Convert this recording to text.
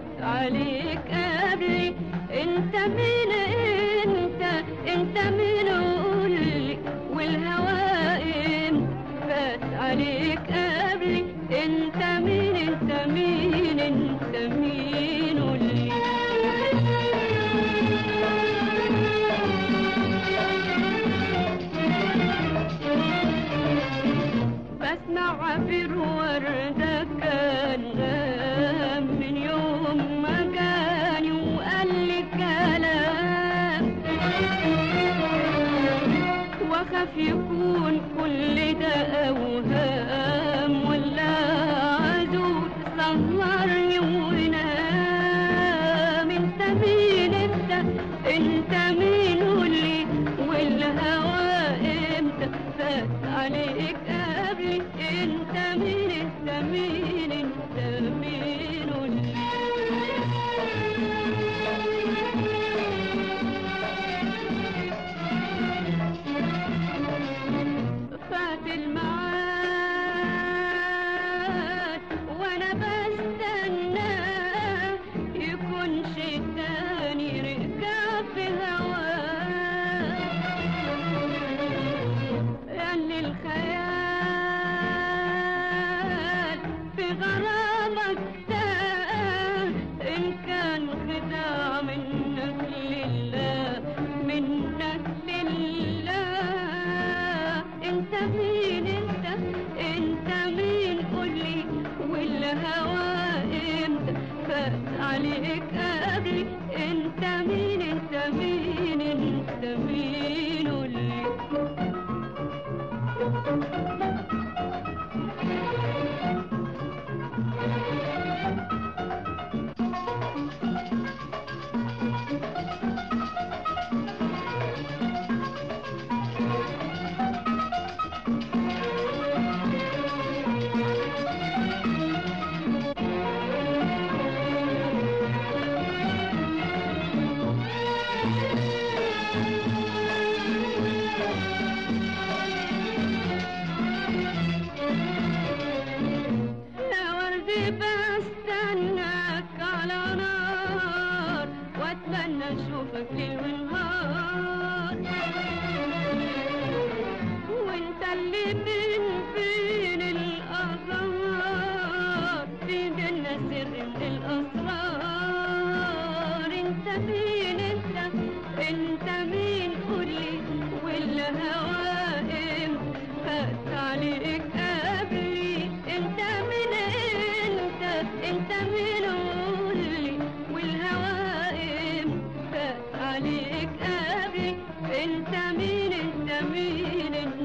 عدت عليك قبلي انت مين انت؟ انت مين؟ واخاف يكون كل ده أوهام ولا عدو سهرني ونام. انت مين انت؟ انت مين؟ قولي والهوى إمتى؟ فات عليك فات والهوى إمتى فات عليك قبلي انت مين انت مين انت مين أشوفك ليل ونهار وإنت اللي بين بين الازهار في بينا سر من الاسرار إنت مين أنت؟ إنت مين؟ قولي والهوى إمتى فات عليك قبلي. إنت من أنت؟ إنت من الثمين الثمين